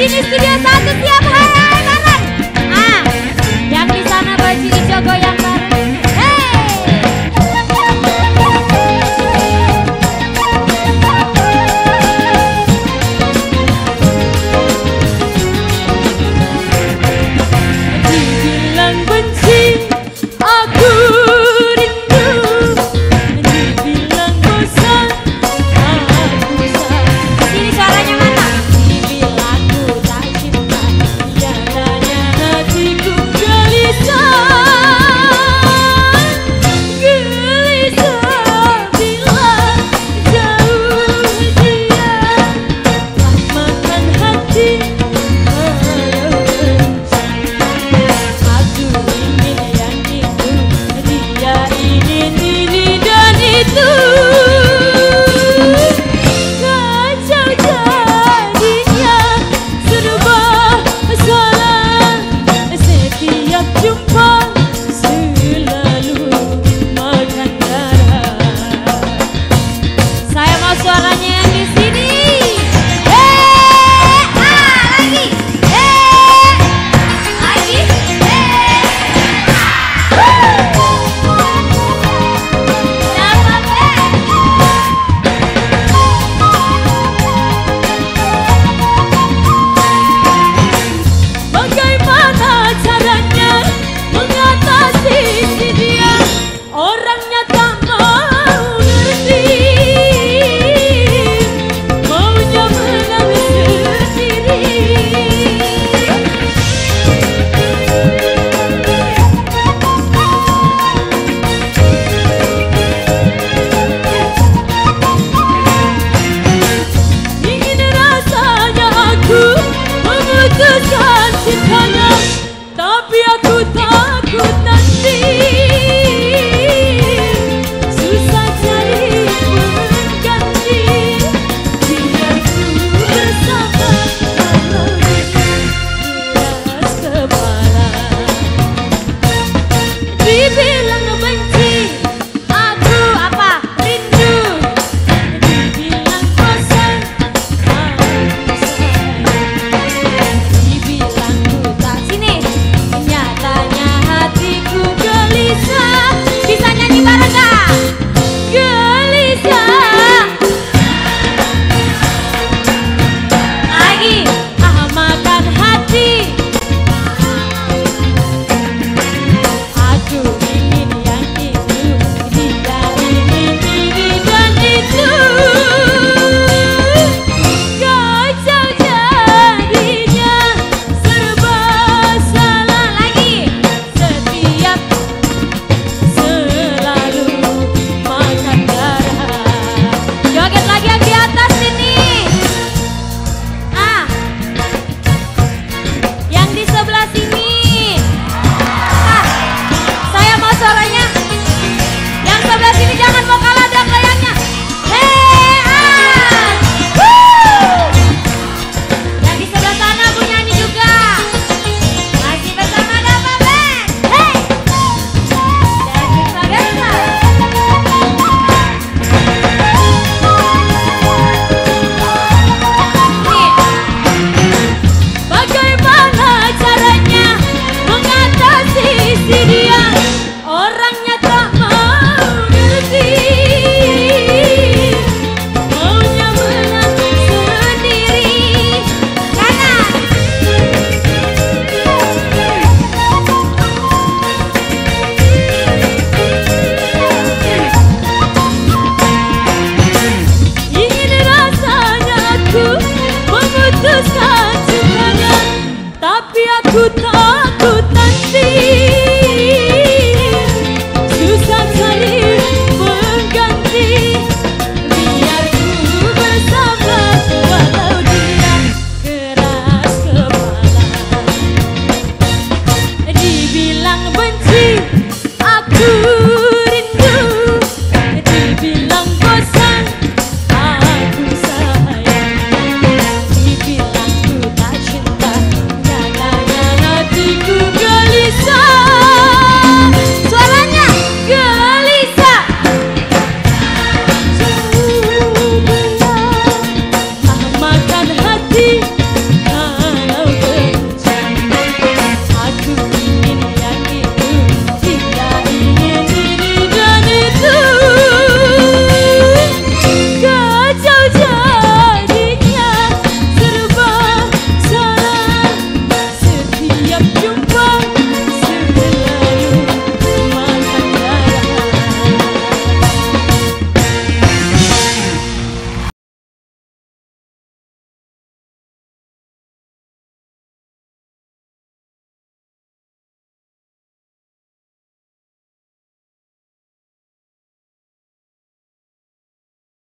Ministerios Santos besar juga tapi aku takut